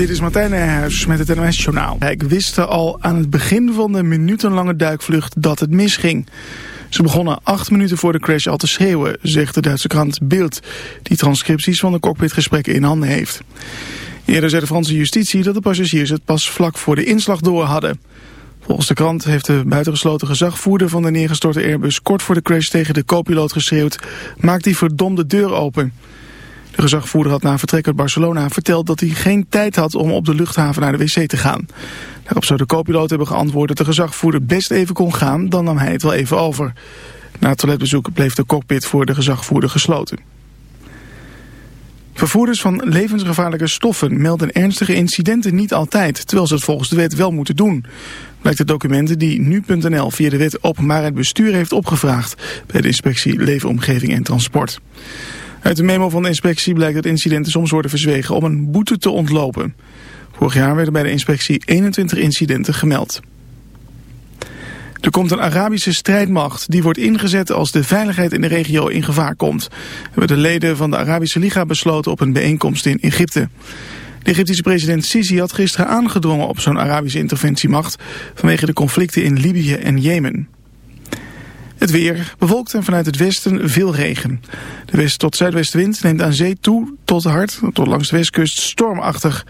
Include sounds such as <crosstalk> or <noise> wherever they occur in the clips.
Dit is Martijn Nijhuis met het NOS-journaal. Ik wist al aan het begin van de minutenlange duikvlucht dat het misging. Ze begonnen acht minuten voor de crash al te schreeuwen, zegt de Duitse krant Bild, die transcripties van de cockpitgesprekken in handen heeft. Eerder zei de Franse justitie dat de passagiers het pas vlak voor de inslag door hadden. Volgens de krant heeft de buitengesloten gezagvoerder van de neergestorte Airbus kort voor de crash tegen de co-piloot geschreeuwd, maak die verdomde deur open. De gezagvoerder had na vertrek uit Barcelona verteld dat hij geen tijd had om op de luchthaven naar de wc te gaan. Daarop zou de co-piloot hebben geantwoord dat de gezagvoerder best even kon gaan, dan nam hij het wel even over. Na het toiletbezoek bleef de cockpit voor de gezagvoerder gesloten. Vervoerders van levensgevaarlijke stoffen melden ernstige incidenten niet altijd, terwijl ze het volgens de wet wel moeten doen. Blijkt de documenten die nu.nl via de wet openbaarheid bestuur heeft opgevraagd bij de inspectie Leefomgeving en Transport. Uit de memo van de inspectie blijkt dat incidenten soms worden verzwegen om een boete te ontlopen. Vorig jaar werden bij de inspectie 21 incidenten gemeld. Er komt een Arabische strijdmacht die wordt ingezet als de veiligheid in de regio in gevaar komt. Hebben de leden van de Arabische Liga besloten op een bijeenkomst in Egypte. De Egyptische president Sisi had gisteren aangedrongen op zo'n Arabische interventiemacht vanwege de conflicten in Libië en Jemen. Het weer bewolkt en vanuit het westen veel regen. De west- tot zuidwestenwind neemt aan zee toe tot hard, tot langs de westkust stormachtig.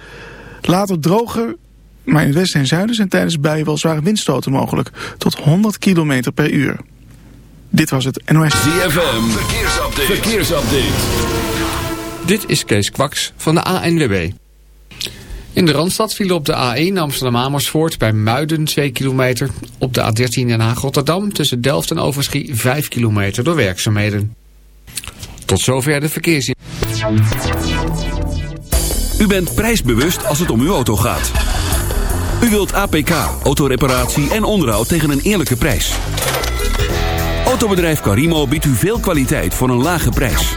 Later droger, maar in het westen en zuiden zijn tijdens buien wel zware windstoten mogelijk. Tot 100 km per uur. Dit was het NOS. ZFM, verkeersupdate. verkeersupdate. Dit is Kees Kwaks van de ANWB. In de Randstad vielen op de A1 Amsterdam-Amersfoort bij Muiden 2 kilometer. Op de A13 Den Haag-Rotterdam tussen Delft en Overschie 5 kilometer door werkzaamheden. Tot zover de verkeersin. U bent prijsbewust als het om uw auto gaat. U wilt APK, autoreparatie en onderhoud tegen een eerlijke prijs. Autobedrijf Carimo biedt u veel kwaliteit voor een lage prijs.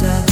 myself.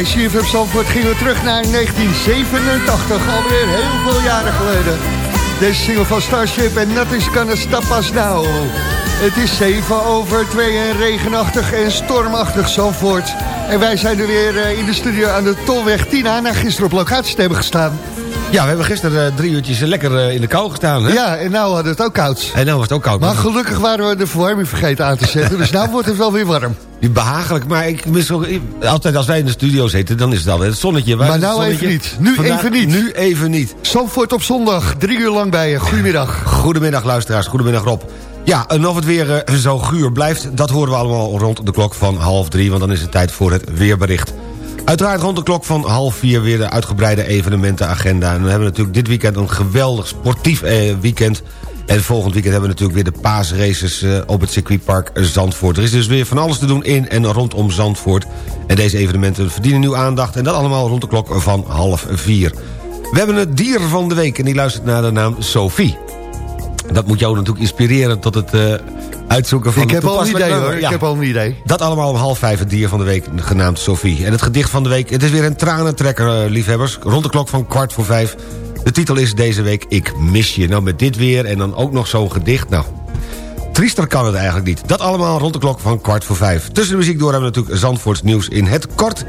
Bij CFM Zandvoort gingen we terug naar 1987, alweer heel veel jaren geleden. Deze single van Starship en Nothing's Gonna Stop Us Now. Het is 7 over 2 en regenachtig en stormachtig Zandvoort. En wij zijn er weer eh, in de studio aan de Tolweg Tina... na gisteren op locatie te hebben gestaan. Ja, we hebben gisteren eh, drie uurtjes lekker eh, in de kou gestaan. Hè? Ja, en nou hadden het ook koud. En nou was het ook koud. Maar gelukkig waren we de verwarming vergeten aan te zetten. Dus nou wordt het wel weer warm. <laughs> Die behagelijk, maar ik mis ook, altijd als wij in de studio zitten, dan is het altijd het zonnetje. Maar nou zonnetje? even niet. Nu Vandaag- even niet. Nu even niet. Zandvoort op zondag, drie uur lang bij je. Goedemiddag. Goedemiddag luisteraars, goedemiddag Rob. Ja, en of het weer eh, zo guur blijft, dat horen we allemaal rond de klok van half drie... want dan is het tijd voor het weerbericht. Uiteraard rond de klok van half vier weer de uitgebreide evenementenagenda. En we hebben natuurlijk dit weekend een geweldig sportief eh, weekend... En volgend weekend hebben we natuurlijk weer de paasraces eh, op het circuitpark Zandvoort. Er is dus weer van alles te doen in en rondom Zandvoort. En deze evenementen verdienen nieuw aandacht. En dat allemaal rond de klok van half vier. We hebben het dier van de week en die luistert naar de naam Sophie. Dat moet jou natuurlijk inspireren tot het eh, uitzoeken van Ik de heb al een idee hoor. Ja. Ik heb al een idee. Dat allemaal om half vijf het dier van de week, genaamd Sophie. En het gedicht van de week, het is weer een tranentrekker, eh, liefhebbers. Rond de klok van kwart voor vijf. De titel is deze week Ik mis je. Nou, met dit weer en dan ook nog zo'n gedicht. Nou, triester kan het eigenlijk niet. Dat allemaal rond de klok van kwart voor vijf. Tussen de muziek door hebben we natuurlijk Zandvoorts nieuws in het kort.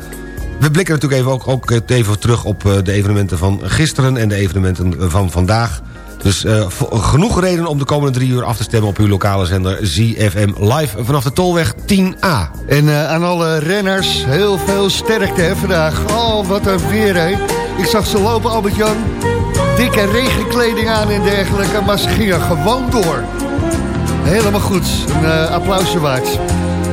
We blikken natuurlijk even ook, ook even terug op eh, de evenementen van gisteren... en de evenementen van vandaag. Dus eh, genoeg reden om de komende drie uur af te stemmen... op uw lokale zender ZFM Live vanaf de Tolweg 10A. En eh, aan alle renners, heel veel sterkte hè, vandaag. Oh, wat een weer, hè. Ik zag ze lopen, Albert-Jan. Dikke regenkleding aan en dergelijke, maar ze gingen gewoon door. Helemaal goed, een eh, applausje waard.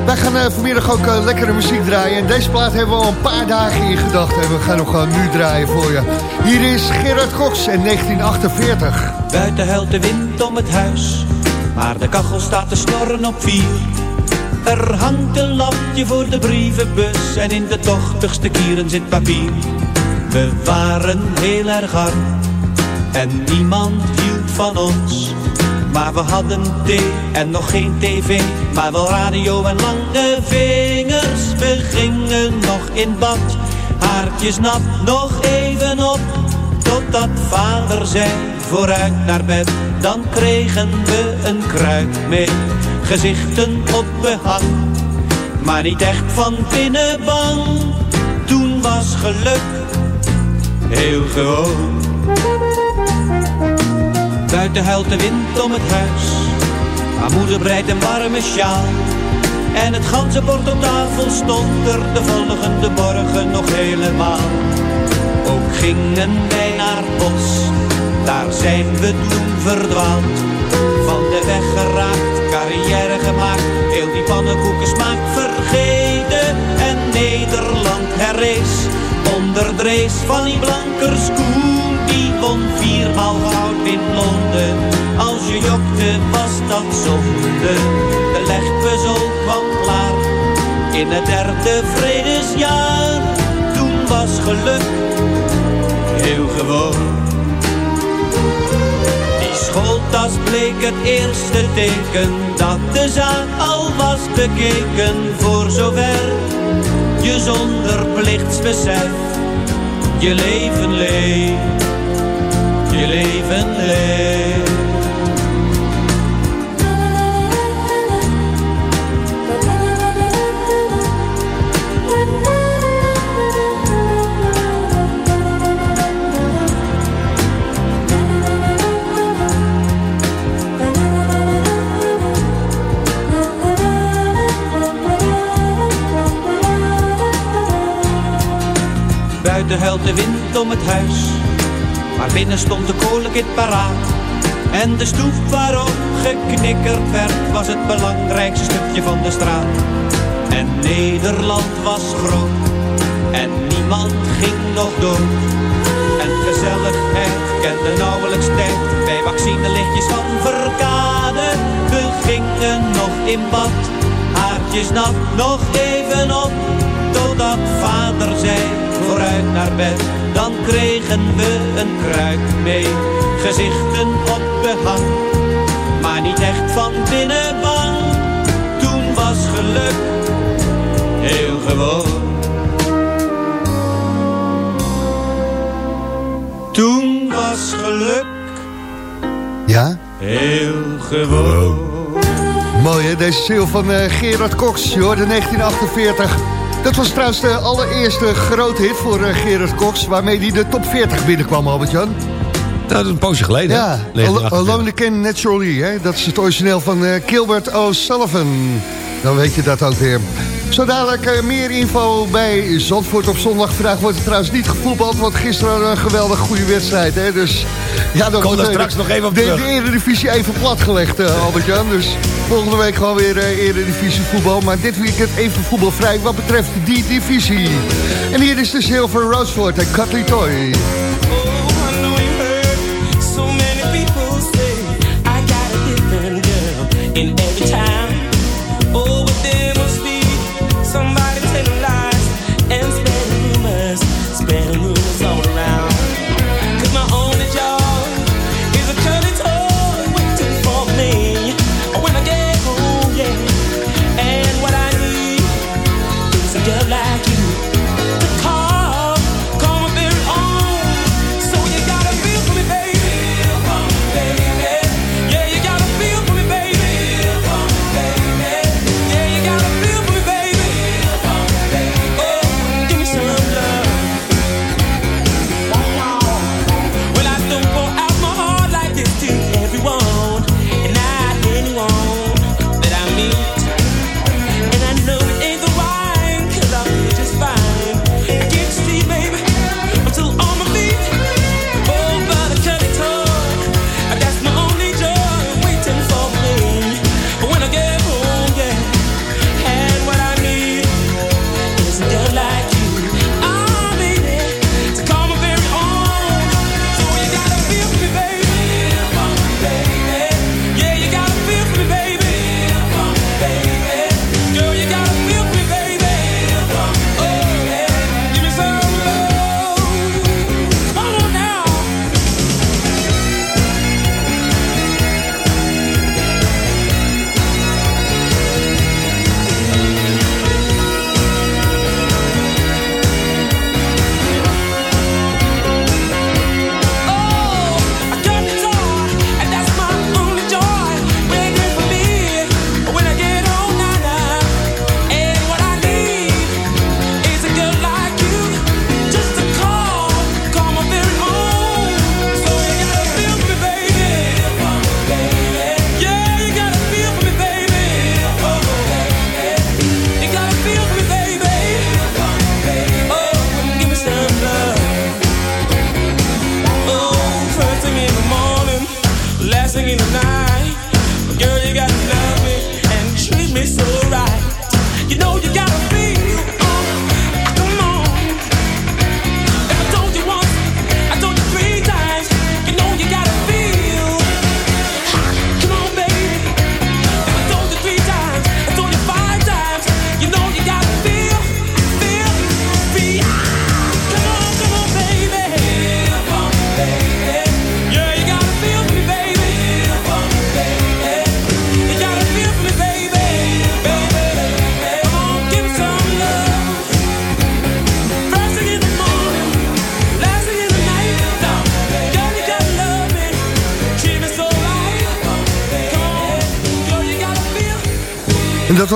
Wij gaan eh, vanmiddag ook eh, lekkere muziek draaien. En deze plaat hebben we al een paar dagen in gedachten. En we gaan hem gewoon nu draaien voor je. Hier is Gerard Cox in 1948. Buiten huilt de wind om het huis, maar de kachel staat te snorren op vier. Er hangt een lampje voor de brievenbus en in de tochtigste kieren zit papier. We waren heel erg arm en niemand hield van ons. Maar we hadden thee en nog geen tv, maar wel radio en lange vingers. We gingen nog in bad, haartjes nat, nog even op. Totdat vader zei, vooruit naar bed, dan kregen we een kruik mee. Gezichten op behang, maar niet echt van binnen bang. Toen was geluk heel gewoon. Buiten huilt de wind om het huis, maar moeder breidt een warme sjaal. En het ganzenbord op tafel stond er de volgende morgen nog helemaal. Ook gingen wij naar bos, daar zijn we toen verdwaald. Van de weg geraakt, carrière gemaakt, heel die pannenkoekensmaak vergeten. En Nederland herrees, onder drees van die blankers Koen. Die won viermaal goud in Londen, als je jokte was dat zonde. De legpuzzel kwam klaar, in het derde vredesjaar. Toen was geluk heel gewoon. Die schooltas bleek het eerste teken dat de zaak al was bekeken. Voor zover je zonder plichtsbesef je leven leeft, Buiten huilt de wind om het huis, binnen stond de kolenkit paraat. En de stoep waarop geknikkerd werd, was het belangrijkste stukje van de straat. En Nederland was groot, en niemand ging nog dood. En gezelligheid kende nauwelijks tijd, bij vaccinelichtjes van Verkade. We gingen nog in bad, haartjes nat, nog even op. Totdat vader zei, vooruit naar bed, dan kregen we een kruik mee, gezichten op de hang, Maar niet echt van binnen bang, toen was geluk heel gewoon. Toen was geluk ja? heel gewoon. Mooi deze ziel van eh, Gerard Cox, je hoorde 1948... Dat was trouwens de allereerste grote hit voor eh, Gerard Cox... waarmee hij de top 40 binnenkwam, Albert-Jan. Nou, dat is een poosje geleden. Ja, hè? Al- 1948. Alone Again Naturally, hè? dat is het origineel van eh, Gilbert O'Sullivan. Dan weet je dat ook weer. Zo dadelijk eh, meer info bij Zandvoort op zondag. Vandaag wordt het trouwens niet gevoetbald, want gisteren hadden we een geweldig goede wedstrijd. Hè? Dus ja, dan Kom wordt daar de- straks nog even op de, terug. de Eredivisie even platgelegd, eh, Albert-Jan. Dus volgende week gewoon weer eh, Eredivisie voetbal. Maar dit weekend even voetbalvrij wat betreft die divisie. En hier is de Silver Roosevelt en Cutley Toy. Oh, I know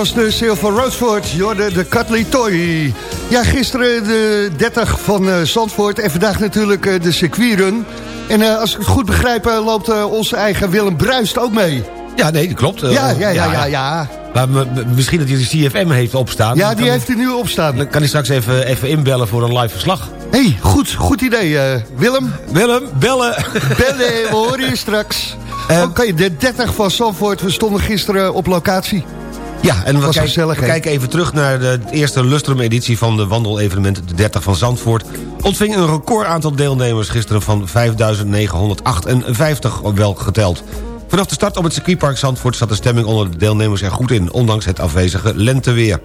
was de Silver Roosevelt, Jorde de Cutley Toy. Ja, gisteren de 30 van eh, Zandvoort en vandaag natuurlijk eh, de circuitrun. En eh, als ik het goed begrijp loopt onze eigen Willem Bruist ook mee. Ja, nee, dat klopt. Ja, ja, ja, ja, ja. Maar misschien dat hij de CFM heeft opstaan. Ja, die heeft er nu op staan. Dan kan hij straks even, even inbellen voor een live verslag. hey, goed, goed idee. Willem, Willem, bellen. bellen, we horen je <laughs> straks. Oké, de 30 van Zandvoort, we stonden gisteren op locatie. Ja, en we, gezellig, we kijken even terug naar de eerste Lustrum-editie van de wandelevenement de 30 van Zandvoort. Ontving een record aantal deelnemers gisteren van 5.958 wel geteld. Vanaf de start op het circuitpark Zandvoort zat de stemming onder de deelnemers er goed in, ondanks het afwezige lenteweer.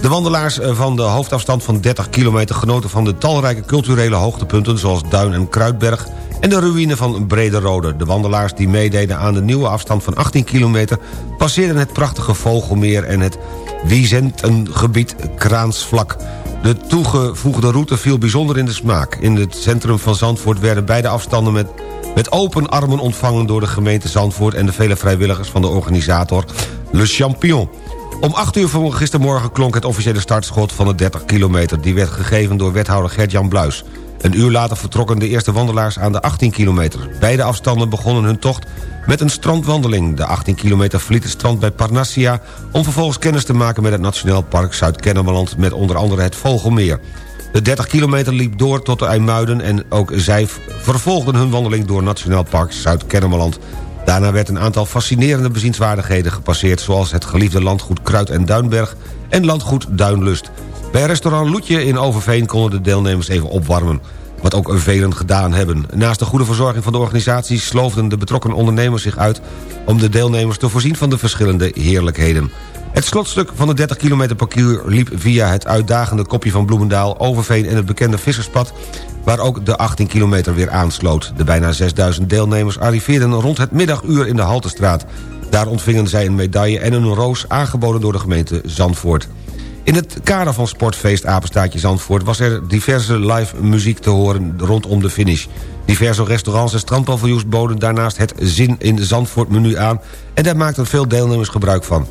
De wandelaars eh, van de hoofdafstand van 30 kilometer genoten van de talrijke culturele hoogtepunten zoals Duin en Kruidberg en de ruïne van Brederode. De wandelaars die meededen aan de nieuwe afstand van 18 kilometer passeerden het prachtige Vogelmeer en het Wiesentengebied Kraansvlak. De toegevoegde route viel bijzonder in de smaak. In het centrum van Zandvoort werden beide afstanden met met open armen ontvangen door de gemeente Zandvoort... en de vele vrijwilligers van de organisator Le Champion. Om 8 uur van gistermorgen klonk het officiële startschot van de 30 kilometer. Die werd gegeven door wethouder Gert-Jan Bluis. Een uur later vertrokken de eerste wandelaars aan de 18 kilometer. Beide afstanden begonnen hun tocht met een strandwandeling. De 18 kilometer verliet strand bij Parnassia... om vervolgens kennis te maken met het Nationaal Park Zuid-Kennemerland... met onder andere het Vogelmeer. De 30 kilometer liep door tot de IJmuiden... en ook zij vervolgden hun wandeling door Nationaal Park Zuid-Kennemerland. Daarna werd een aantal fascinerende bezienswaardigheden gepasseerd... zoals het geliefde landgoed Kruid en Duinberg en landgoed Duinlust. Bij restaurant Loetje in Overveen konden de deelnemers even opwarmen wat ook velen gedaan hebben. Naast de goede verzorging van de organisatie... sloofden de betrokken ondernemers zich uit... om de deelnemers te voorzien van de verschillende heerlijkheden. Het slotstuk van de 30 kilometer parcours liep via het uitdagende kopje van Bloemendaal... Overveen en het bekende Visserspad waar ook de 18 kilometer weer aansloot. De bijna 6000 deelnemers arriveerden rond het middaguur in de Haltestraat. Daar ontvingen zij een medaille en een roos aangeboden door de gemeente Zandvoort. In het kader van sportfeest Apenstaatje Zandvoort... was er diverse live muziek te horen rondom de finish. Diverse restaurants en strandpaviljoens boden daarnaast het Zin in Zandvoort menu aan... en daar maakten veel deelnemers gebruik van.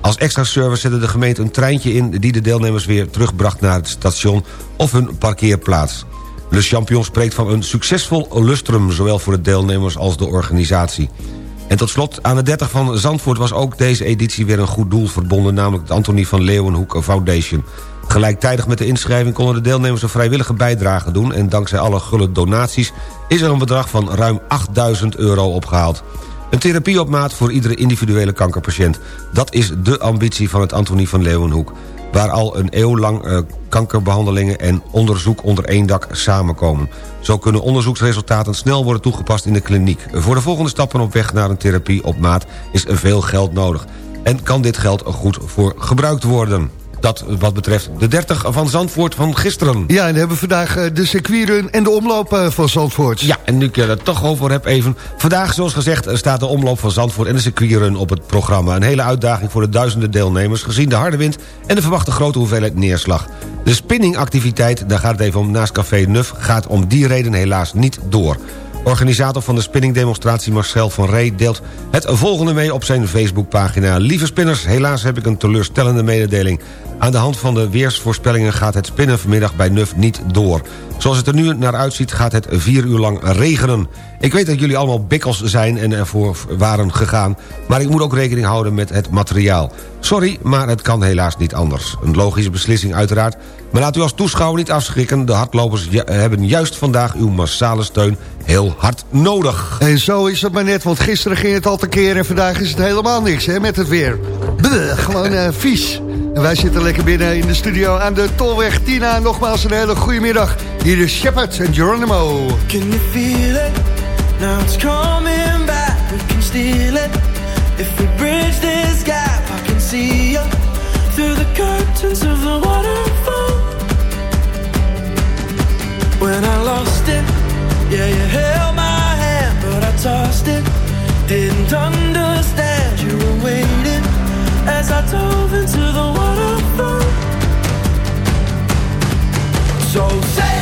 Als extra service zette de gemeente een treintje in... die de deelnemers weer terugbracht naar het station of hun parkeerplaats. Le Champion spreekt van een succesvol lustrum... zowel voor de deelnemers als de organisatie. En tot slot, aan de 30 van Zandvoort was ook deze editie weer een goed doel verbonden... namelijk het Antonie van Leeuwenhoek Foundation. Gelijktijdig met de inschrijving konden de deelnemers een vrijwillige bijdrage doen... en dankzij alle gulle donaties is er een bedrag van ruim 8000 euro opgehaald. Een therapie op maat voor iedere individuele kankerpatiënt. Dat is de ambitie van het Antonie van Leeuwenhoek waar al een eeuw lang uh, kankerbehandelingen en onderzoek onder één dak samenkomen. Zo kunnen onderzoeksresultaten snel worden toegepast in de kliniek. Voor de volgende stappen op weg naar een therapie op maat is veel geld nodig. En kan dit geld goed voor gebruikt worden. Dat wat betreft de 30 van Zandvoort van gisteren. Ja, en dan hebben we vandaag eh, de circuitrun en de omloop eh, van Zandvoort. Ja, en nu ik er het toch over heb even. Vandaag, zoals gezegd, staat de omloop van Zandvoort en de circuitrun op het programma. Een hele uitdaging voor de duizenden deelnemers... gezien de harde wind en de verwachte grote hoeveelheid neerslag. De spinningactiviteit, daar gaat het even om naast Café Nuf... gaat om die reden helaas niet door. Organisator van de spinningdemonstratie Marcel van Ree deelt het volgende mee op zijn Facebookpagina. Lieve spinners, helaas heb ik een teleurstellende mededeling. Aan de hand van de weersvoorspellingen gaat het spinnen vanmiddag bij Nuf niet door. Zoals het er nu naar uitziet gaat het vier uur lang regenen. Ik weet dat jullie allemaal bikkels zijn en ervoor waren gegaan... maar ik moet ook rekening houden met het materiaal. Sorry, maar het kan helaas niet anders. Een logische beslissing uiteraard... maar laat u als toeschouwer niet afschrikken. De hardlopers hebben juist vandaag uw massale steun heel hard nodig. En zo is het maar net, want gisteren ging het al te keer... en vandaag is het helemaal niks hè, met het weer. Bleh, gewoon uh, vies. En wij zitten lekker binnen in de studio aan de Tolweg Tina. Nogmaals een hele goede middag. Hier is Shepard en Geronimo. Can you feel it? Now it's coming back. We can steal it. If we bridge this gap, I can see you through the curtains of the waterfall. When I lost it, yeah, you held my hand, but I tossed it. Didn't understand as I dove into the waterfall. So say,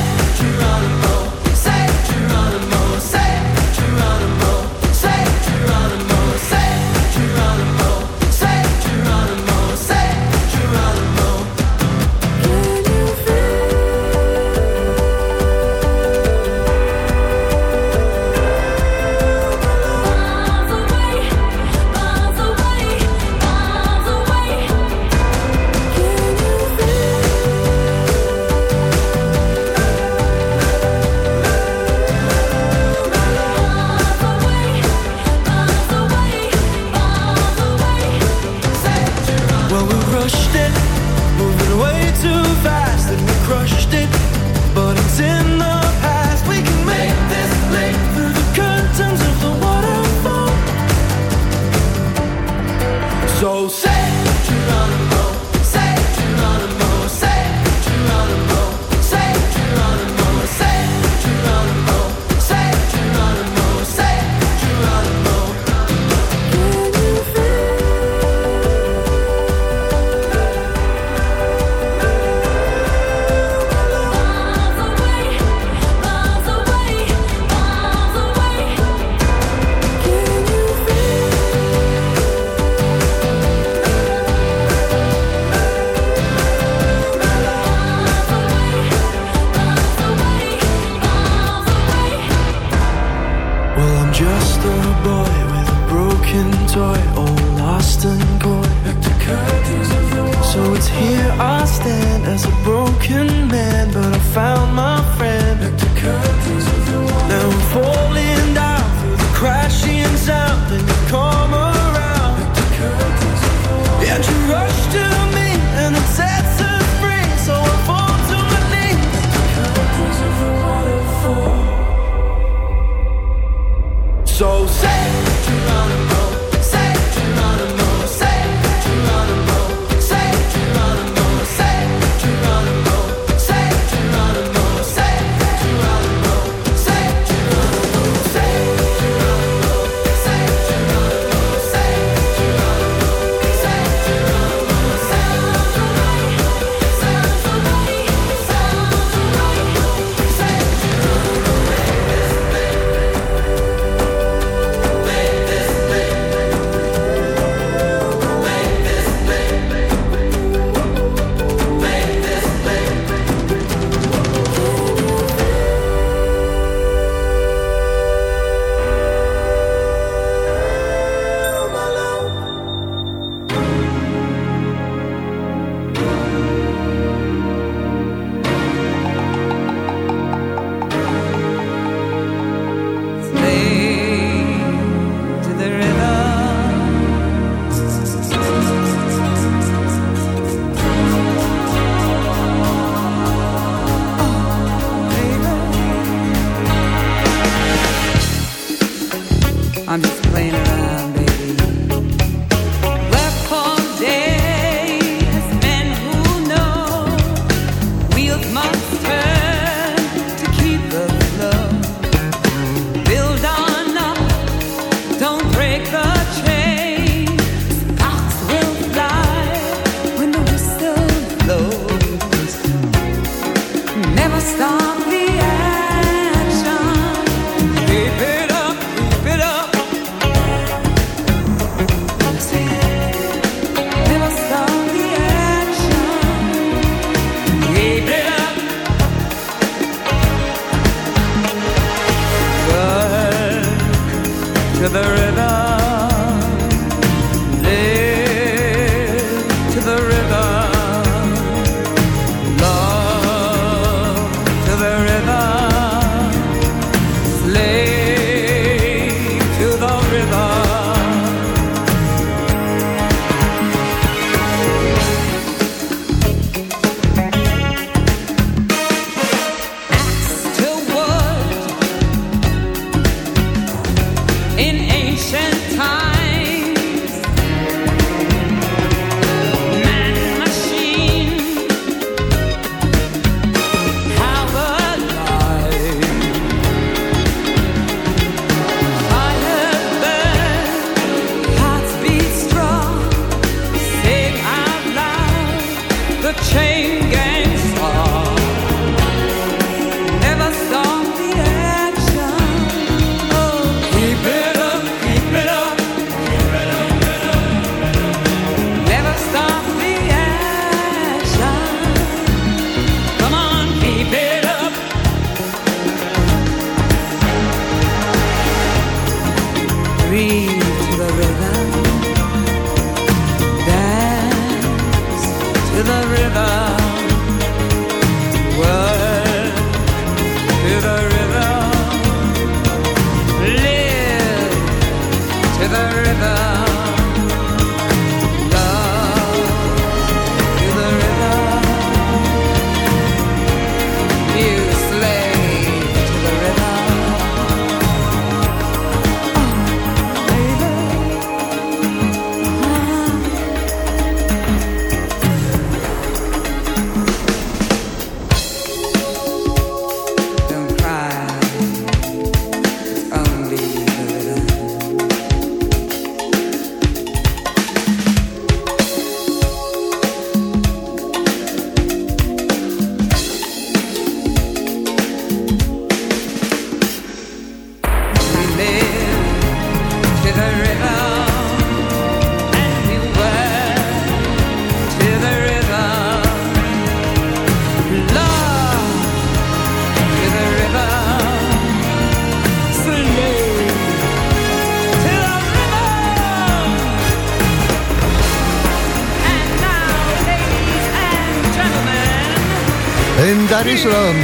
daar is er dan.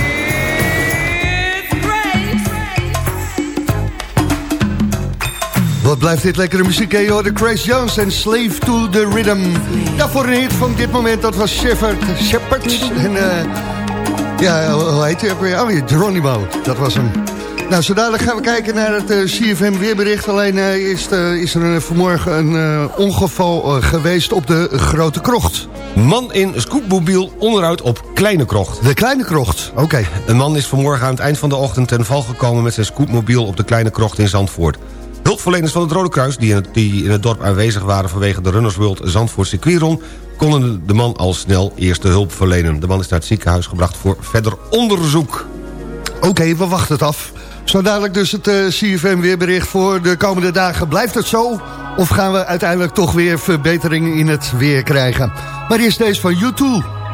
Wat blijft dit lekkere muziek, hè? Je hoorde Grace Jones en Slave to the Rhythm. Ja, voor een hit van dit moment, dat was Shepard. Shepard. En eh, ja, hoe heet hij? Oh, Geronimo. Dat was hem. Nou, zo dadelijk gaan we kijken naar het eh, CFM weerbericht. Alleen eh, is, eh, is er vanmorgen een ongeval geweest op de Grote Krocht. Man in scootmobiel onderuit op Kleine Krocht. De Kleine Krocht, oké. Een man is vanmorgen aan het eind van de ochtend ten val gekomen... met zijn scootmobiel op de Kleine Krocht in Zandvoort. Hulpverleners van het Rode Kruis, die in het, die in het dorp aanwezig waren... vanwege de Runners World Zandvoort circuitrun... konden de man al snel eerste hulp verlenen. De man is naar het ziekenhuis gebracht voor verder onderzoek. Oké, we wachten het af. Zo dadelijk dus het eh, CFM weerbericht voor de komende dagen. Blijft het zo? Of gaan we uiteindelijk toch weer verbeteringen in het weer krijgen? Maar eerst deze van YouTube.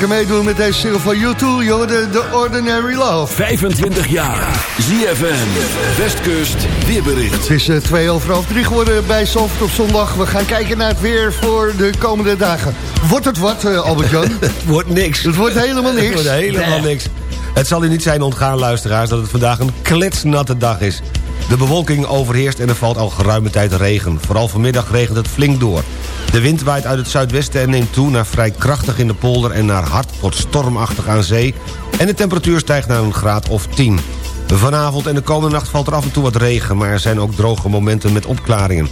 Lekker meedoen met deze single van YouTube. Hoorde The Ordinary Love. 25 jaar. ZFM. Westkust. Weerbericht. Het is eh, twee over half drie geworden bij Zandvoort op zondag. We gaan kijken naar het weer voor de komende dagen. Wordt het wat, eh, Albert-Jan? <laughs> Het wordt niks. Het wordt helemaal niks. Het wordt helemaal niks. Het zal u niet zijn ontgaan, luisteraars, dat het vandaag een kletsnatte dag is. De bewolking overheerst en er valt al geruime tijd regen. Vooral vanmiddag regent het flink door. De wind waait uit het zuidwesten en neemt toe naar vrij krachtig in de polder... en naar hard tot stormachtig aan zee. En de temperatuur stijgt naar een graad of 10. Vanavond en de komende nacht valt er af en toe wat regen... maar er zijn ook droge momenten met opklaringen.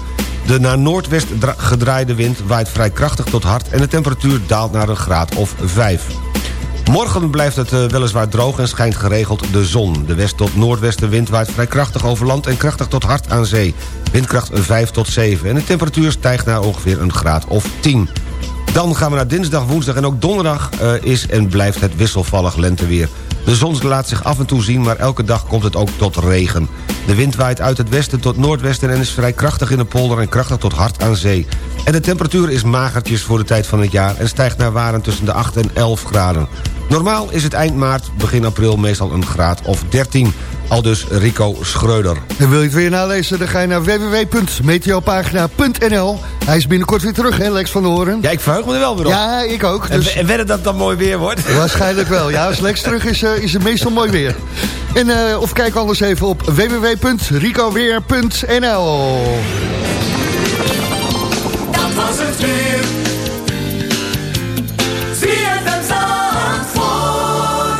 De naar noordwest dra- gedraaide wind waait vrij krachtig tot hard... en de temperatuur daalt naar een graad of 5. Morgen blijft het eh, weliswaar droog en schijnt geregeld de zon. De west- tot noordwestenwind waait vrij krachtig over land... en krachtig tot hard aan zee. Windkracht 5 tot 7. En de temperatuur stijgt naar ongeveer een graad of 10. Dan gaan we naar dinsdag, woensdag en ook donderdag... eh, is en blijft het wisselvallig lenteweer. De zon laat zich af en toe zien, maar elke dag komt het ook tot regen. De wind waait uit het westen tot noordwesten... en is vrij krachtig in de polder en krachtig tot hard aan zee. En de temperatuur is magertjes voor de tijd van het jaar... en stijgt naar waren tussen de 8 en 11 graden. Normaal is het eind maart, begin april meestal een graad of 13. Al dus Rico Schreuder. En wil je het weer nalezen, dan ga je naar www.meteopagina.nl. Hij is binnenkort weer terug, hè, Lex van de Hoorn? Ja, ik verheug me er wel weer op. Ja, ik ook. En, Dus en wedden dat het dan mooi weer wordt? <laughs> waarschijnlijk wel. Ja, als Lex terug is, eh, is het meestal mooi weer. En, eh, of kijk anders even op www.ricoweer.nl. Dat was het weer.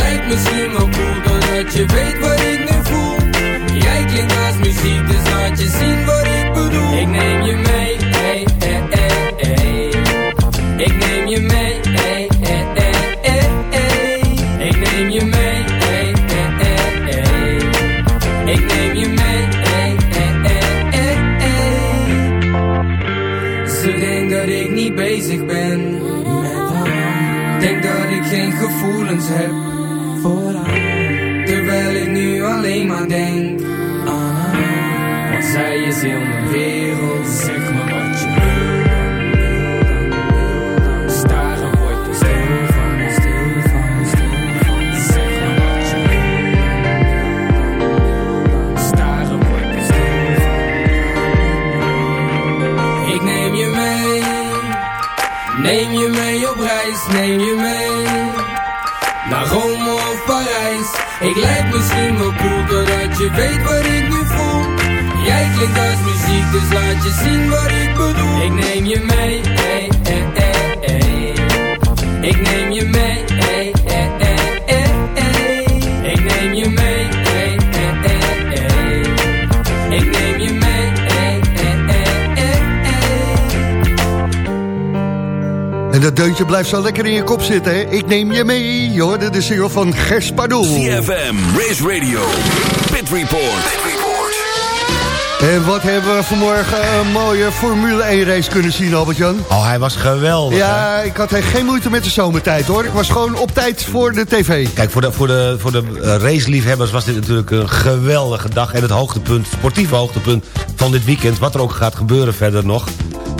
Ik lijk misschien wel cool doordat je weet wat ik nu voel. Jij klinkt als muziek, dus laat je zien wat ik bedoel. Ik neem je mee, ey, ey, ey, ey. Ik neem je mee, ey, ey, ey, ey, ey. Ik neem je mee, ey, ey, ey, ey. Ik neem je mee, ey, ey, ey, ey, ey. Ze denkt dat ik niet bezig ben. Denk dat ik geen gevoelens heb voor haar. Weet wat ik nu voel Jij klinkt als muziek, dus laat je zien wat ik bedoel Ik neem je mee, ey, ey, ey, ey. Ik neem je mee, ey, ey, ey, ey, ey. Ik neem je mee, ey, ey, ey, ey. Ik neem je mee, ey, ey, ey, ey, ey. En dat deuntje blijft zo lekker in je kop zitten, hè? Ik neem je mee, je hoorde de single van Gers Pardoel. CFM, Race Radio, Report. En wat hebben we vanmorgen een mooie Formule 1 race kunnen zien, Albert-Jan? Oh, hij was geweldig. hè? Ja, ik had geen moeite met de zomertijd, hoor. Ik was gewoon op tijd voor de tv. Kijk, voor de, voor de, voor de eh, raceliefhebbers was dit natuurlijk een geweldige dag. En het hoogtepunt, sportieve hoogtepunt van dit weekend. Wat er ook gaat gebeuren verder nog.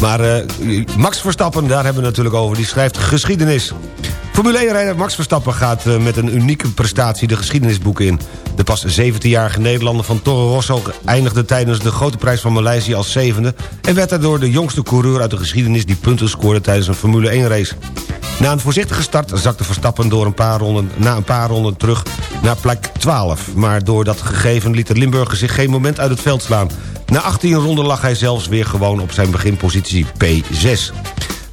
Maar eh, Max Verstappen, daar hebben we het natuurlijk over. Die schrijft geschiedenis. Formule 1-rijder Max Verstappen gaat eh, met een unieke prestatie de geschiedenisboeken in. De pas 17-jarige Nederlander van Toro Rosso eindigde tijdens de grote prijs van Maleisië als zevende... en werd daardoor de jongste coureur uit de geschiedenis die punten scoorde tijdens een Formule 1-race. Na een voorzichtige start zakte Verstappen door een paar ronden, na een paar ronden terug naar plek 12. Maar door dat gegeven liet de Limburger zich geen moment uit het veld slaan. Na 18 ronden lag hij zelfs weer gewoon op zijn beginpositie P6.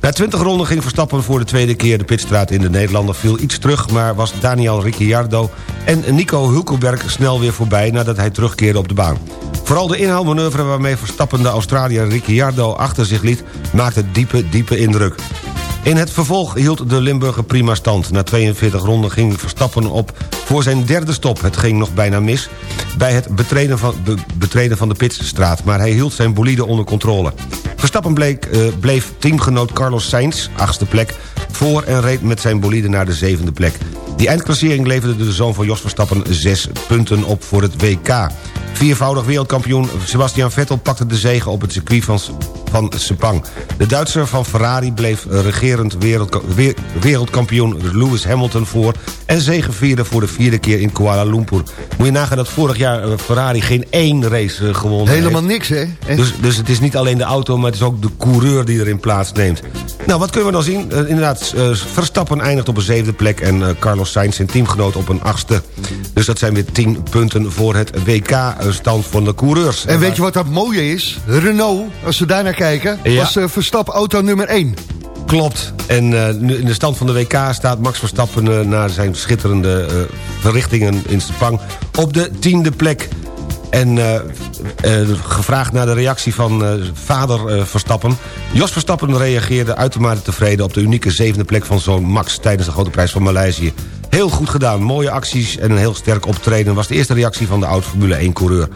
Na 20 ronden ging Verstappen voor de tweede keer de pitstraat in. De Nederlander viel iets terug, maar was Daniel Ricciardo en Nico Hulkenberg snel weer voorbij nadat hij terugkeerde op de baan. Vooral de inhaalmanoeuvre waarmee Verstappen de Australiër Ricciardo achter zich liet... maakte diepe, diepe indruk. In het vervolg hield de Limburger prima stand. Na 42 ronden ging Verstappen op voor zijn derde stop. Het ging nog bijna mis bij het betreden van, be- betreden van de pitstraat... maar hij hield zijn bolide onder controle. Verstappen bleek, eh, bleef teamgenoot Carlos Sainz, achtste plek... voor en reed met zijn bolide naar de zevende plek. Die eindklassering leverde de zoon van Jos Verstappen zes punten op voor het WK. Viervoudig wereldkampioen Sebastian Vettel pakte de zege op het circuit van, van Sepang. De Duitser van Ferrari bleef regerend wereldka- wereldkampioen Lewis Hamilton voor... en zegevierde voor de vierde keer in Kuala Lumpur. Moet je nagaan dat vorig jaar eh, Ferrari geen één race eh, gewonnen Helemaal heeft. niks, hè? Dus, dus het is niet alleen de auto, maar het is ook de coureur die erin plaatsneemt. Nou, wat kunnen we dan zien? Eh, inderdaad, Verstappen eindigt op een zevende plek... en Carlos Sainz, zijn teamgenoot, op een achtste. Dus dat zijn weer tien punten voor het WK-stand van de coureurs. En weet je wat dat mooie is? Renault, als we daar naar kijken, Ja. was uh, Verstappen auto nummer 1. Klopt. En eh, in de stand van de WK staat Max Verstappen... eh, na zijn schitterende eh, verrichtingen in Sepang op de tiende plek. En eh, eh, gevraagd naar de reactie van eh, vader eh, Verstappen. Jos Verstappen reageerde uitermate tevreden... op de unieke zevende plek van zoon Max... tijdens de grote prijs van Maleisië. Heel goed gedaan, mooie acties en een heel sterk optreden... was de eerste reactie van de oud-Formule 1-coureur.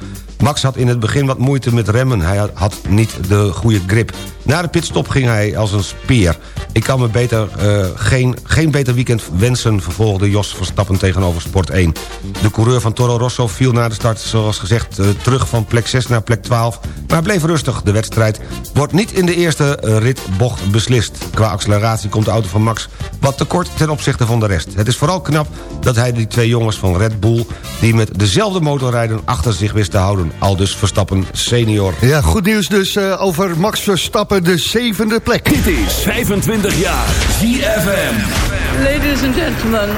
Max had in het begin wat moeite met remmen. Hij had- niet de goede grip. Na de pitstop ging hij als een speer. Ik kan me beter, eh, geen, geen beter weekend wensen... vervolgde Jos Verstappen tegenover Sport 1. De coureur van Toro Rosso viel na de start, zoals gezegd... eh, terug van plek 6 naar plek 12, maar bleef rustig. De wedstrijd wordt niet in de eerste eh, ritbocht beslist. Qua acceleratie komt de auto van Max wat tekort ten opzichte van de rest. Het is vooral knap dat hij die twee jongens van Red Bull... die met dezelfde motor rijden, achter zich wist te houden. Aldus Verstappen senior. Ja, goed nieuws dus eh, over Max Verstappen, de zevende plek. Dit is 25 jaar ZFM. Ladies and gentlemen,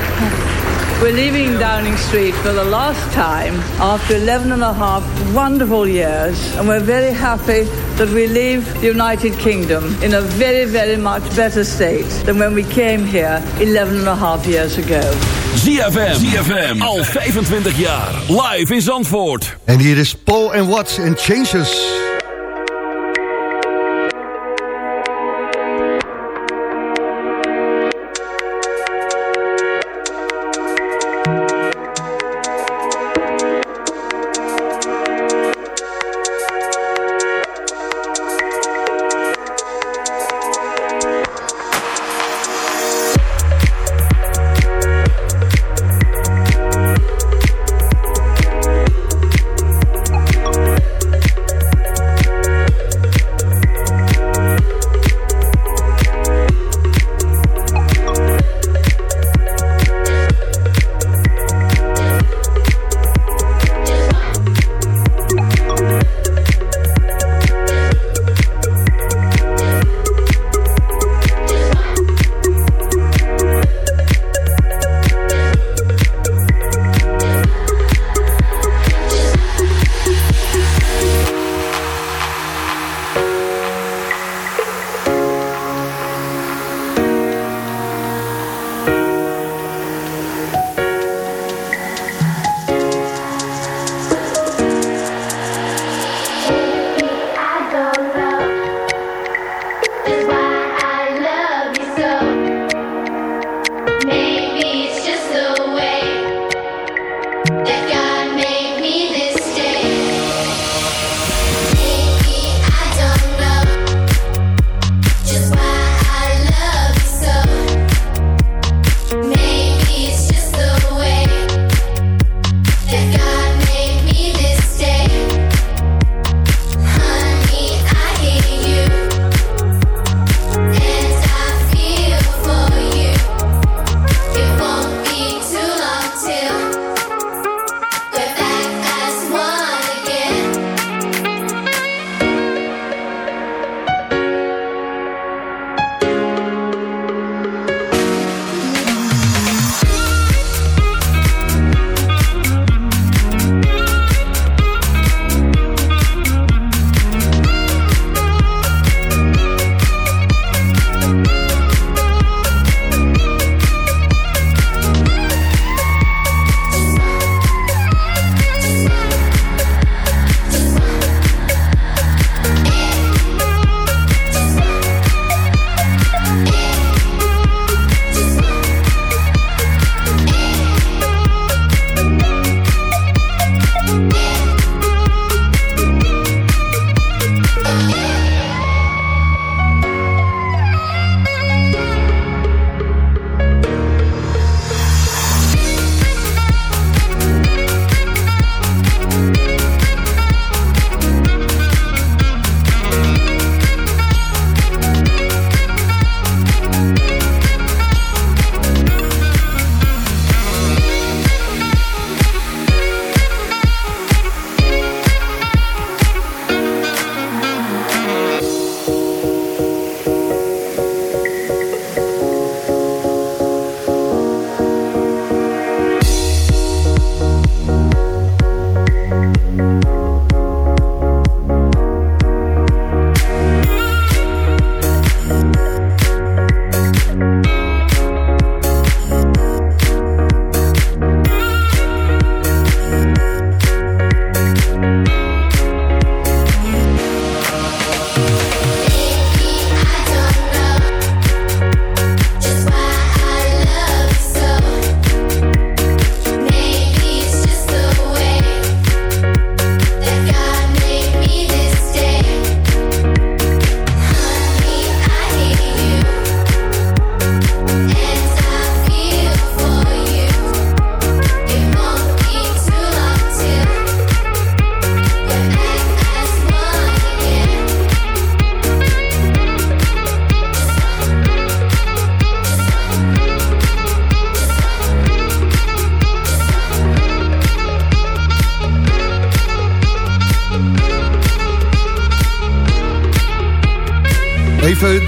we're leaving Downing Street for the last time after 11 and a half wonderful years. And we're very happy that we leave the United Kingdom in a very, very much better state than when we came here 11 and a half years ago. ZFM. Al 25 jaar. Live in Zandvoort. En hier is Paul and Watts and Changes.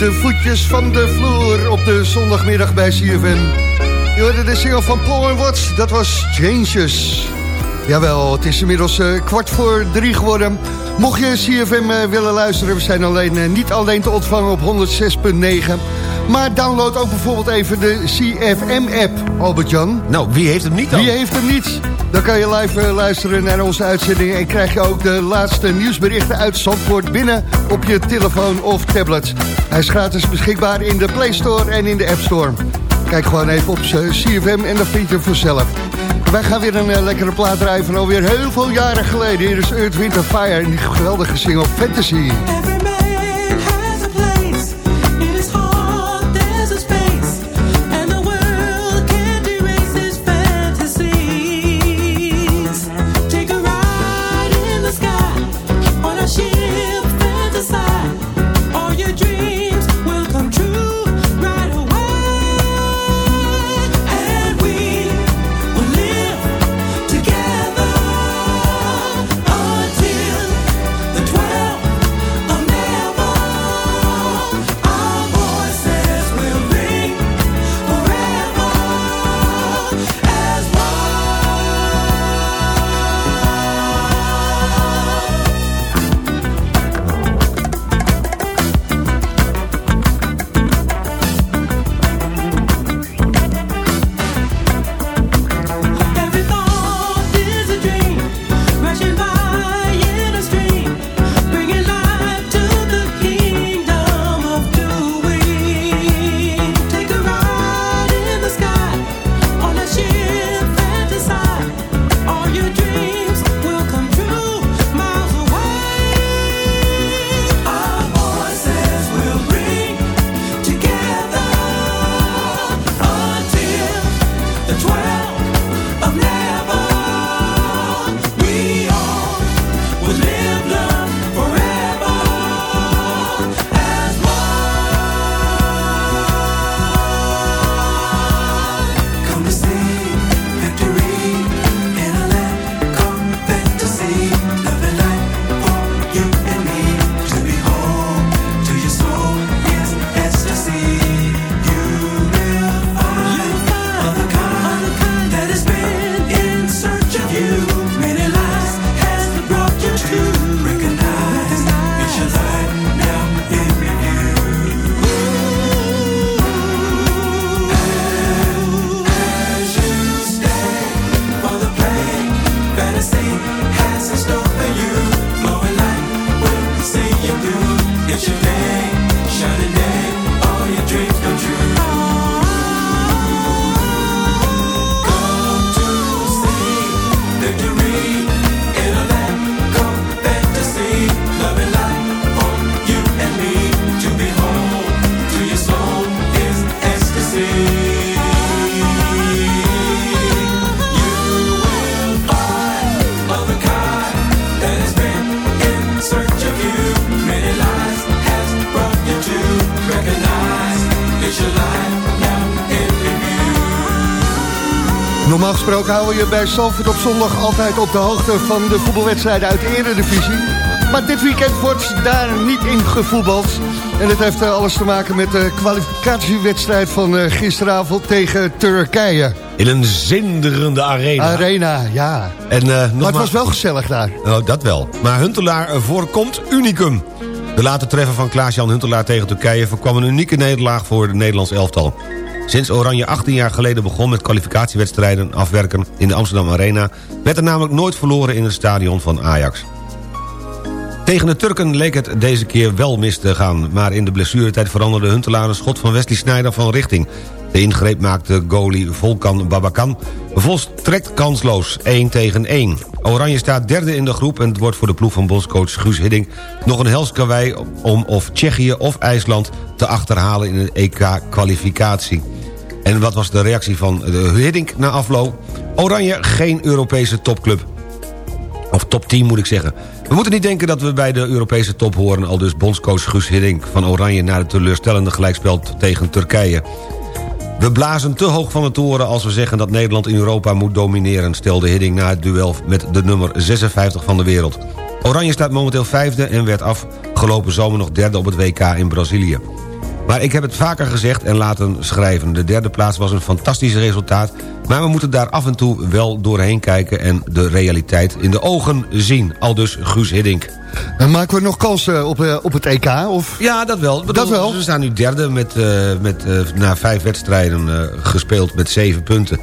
De voetjes van de vloer op de zondagmiddag bij CFM. Je hoorde de single van Paul en Watts, dat was Changes. Jawel, het is inmiddels eh, kwart voor drie geworden. Mocht je CFM eh, willen luisteren, we zijn alleen, eh, niet alleen te ontvangen op 106.9... maar download ook bijvoorbeeld even de CFM-app, Albert-Jan. Nou, wie heeft hem niet dan? Wie heeft hem niet? Dan kan je live luisteren naar onze uitzending... en krijg je ook de laatste nieuwsberichten uit Zandvoort binnen... op je telefoon of tablet. Hij is gratis beschikbaar in de Play Store en in de App Store. Kijk gewoon even op CFM en dan vind je hem vanzelf. Wij gaan weer een eh, lekkere plaat draaien alweer heel veel jaren geleden. Hier is Earth, Wind Fire en die geweldige single Fantasy. Gesproken houden je bij Zalvoort op zondag altijd op de hoogte van de voetbalwedstrijden uit de Eredivisie. Maar dit weekend wordt daar niet in gevoetbald. En dat heeft eh, alles te maken met de kwalificatiewedstrijd van eh, gisteravond tegen Turkije. In een zinderende arena. Arena, ja. En, eh, Maar het was wel gezellig daar. Oh, dat wel. Maar Huntelaar voorkomt unicum. De late treffer van Klaas-Jan Huntelaar tegen Turkije... voorkwam een unieke nederlaag voor het Nederlands elftal. Sinds Oranje 18 jaar geleden begon met kwalificatiewedstrijden afwerken in de Amsterdam Arena... werd er namelijk nooit verloren in het stadion van Ajax. Tegen de Turken leek het deze keer wel mis te gaan... maar in de blessuretijd veranderde Huntelaar een schot van Wesley Sneijder van richting. De ingreep maakte goalie Volkan Babakan volstrekt kansloos, 1 tegen 1. Oranje staat derde in de groep en het wordt voor de ploeg van bondscoach Guus Hiddink... nog een hels om of Tsjechië of IJsland te achterhalen in de EK-kwalificatie. En wat was de reactie van de Hiddink na afloop? Oranje geen Europese topclub. Of top 10 moet ik zeggen. We moeten niet denken dat we bij de Europese top horen... al dus bondscoach Guus Hiddink van Oranje... na het teleurstellende gelijkspel tegen Turkije. We blazen te hoog van de toren als we zeggen dat Nederland in Europa moet domineren... stelde Hiddink na het duel met de nummer 56 van de wereld. Oranje staat momenteel vijfde en werd afgelopen zomer nog derde op het WK in Brazilië. Maar ik heb het vaker gezegd en laten schrijven. De derde plaats was een fantastisch resultaat... maar we moeten daar af en toe wel doorheen kijken... en de realiteit in de ogen zien. Al dus Guus Hiddink. En maken we nog kansen op, eh, op het EK? Of? Ja, dat wel. Dat wel. We staan nu derde met, eh, met, eh, na vijf wedstrijden eh, gespeeld met zeven punten.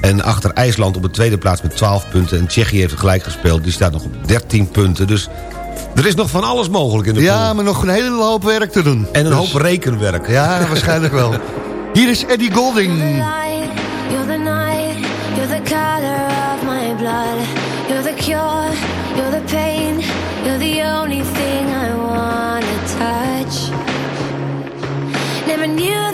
En achter IJsland op de tweede plaats met 12 punten. En Tsjechië heeft gelijk gespeeld. Die staat nog op 13 punten. Dus er is nog van alles mogelijk in de Ja, pool. maar nog een hele hoop werk te doen. En een Dus- hoop rekenwerk. Ja, waarschijnlijk wel. <laughs> Hier is Eddie Golding. You're the night, you're the color of my blood. You're the cure, you're the pain. You're the only thing I wanna touch. Never knew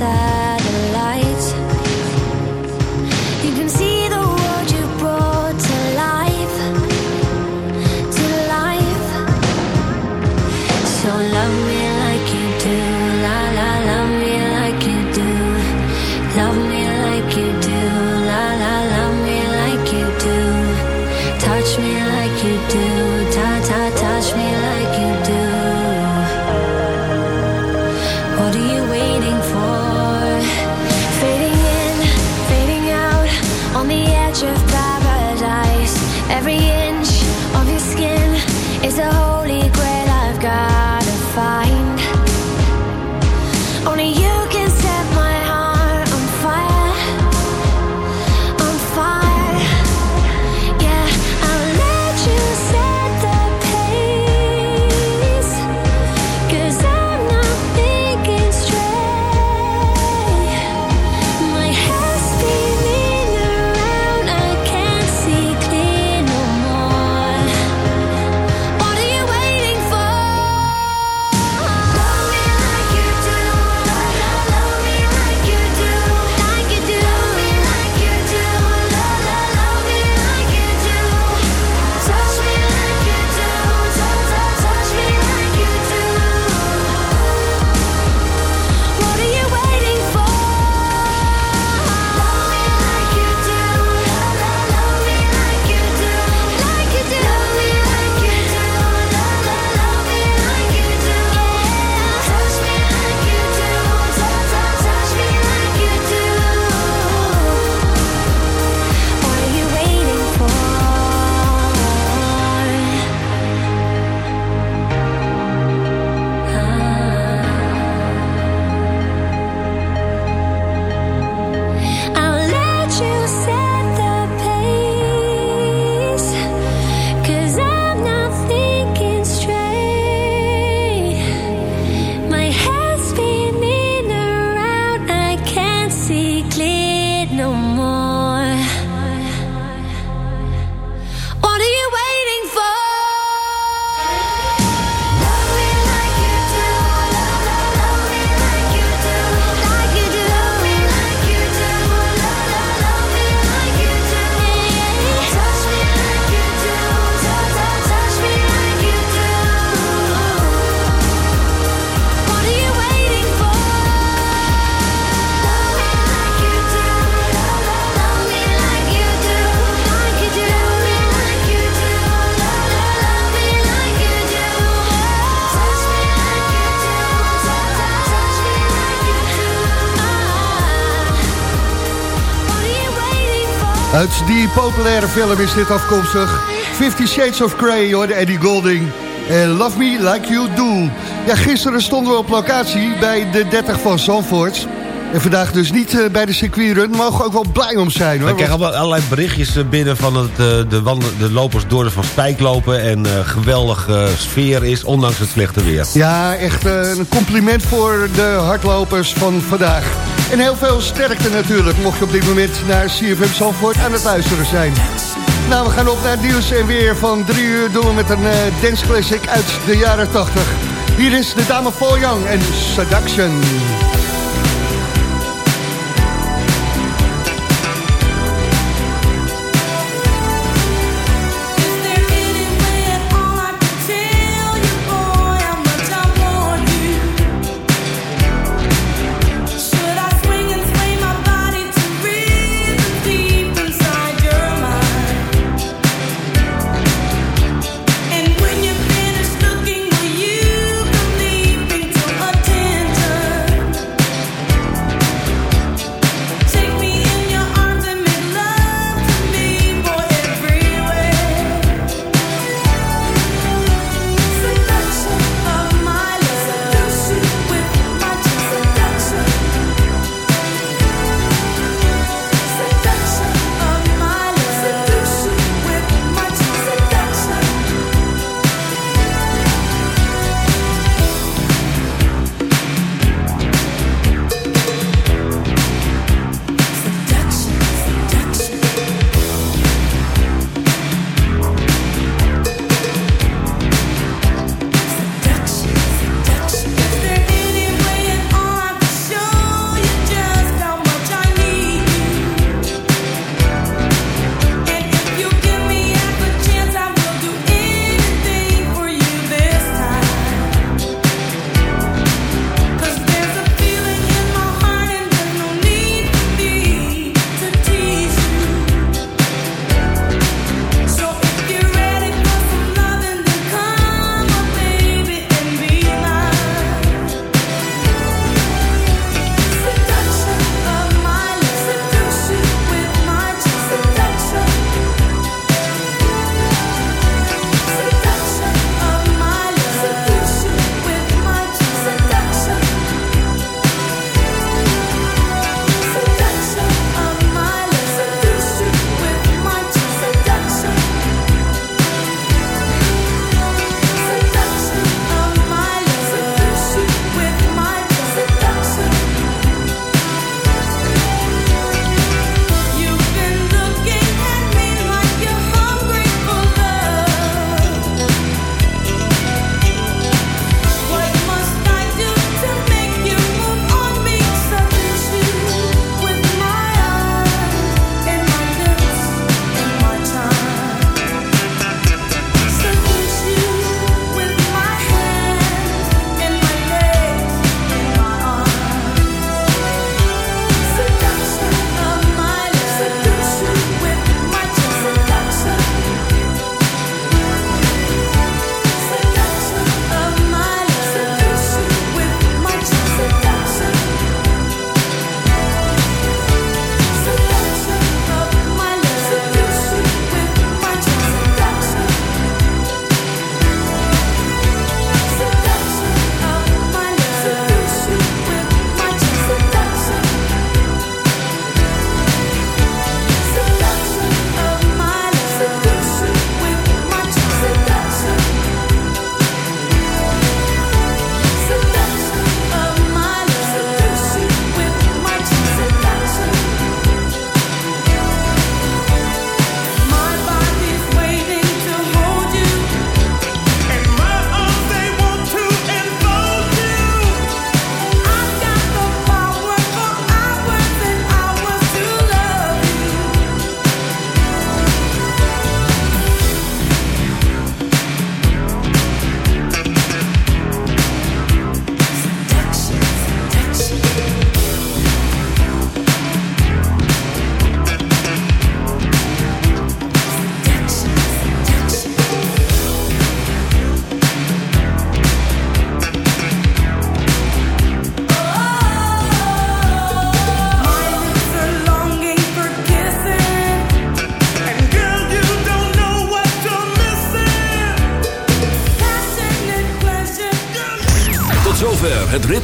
inside Uit die populaire film is dit afkomstig. Fifty Shades of Grey, hoor, Eddie Golding. En Love Me Like You Do. Ja, gisteren stonden we op locatie bij de 30 van Zandvoort. En vandaag dus niet eh, bij de circuitrun. Mogen we ook wel blij om zijn, hoor. We krijgen allemaal allerlei berichtjes eh, binnen van dat eh, de, wandel- de lopers door de Van Spijk lopen... en eh geweldige sfeer is, ondanks het slechte weer. Ja, echt een compliment voor de hardlopers van vandaag. En heel veel sterkte natuurlijk, mocht je op dit moment naar CFM Zandvoort aan het luisteren zijn. Nou, we gaan op naar het nieuws en weer van drie uur doen we met een eh dance classic uit de jaren 80. Hier is de dame Paul Young en Seduction.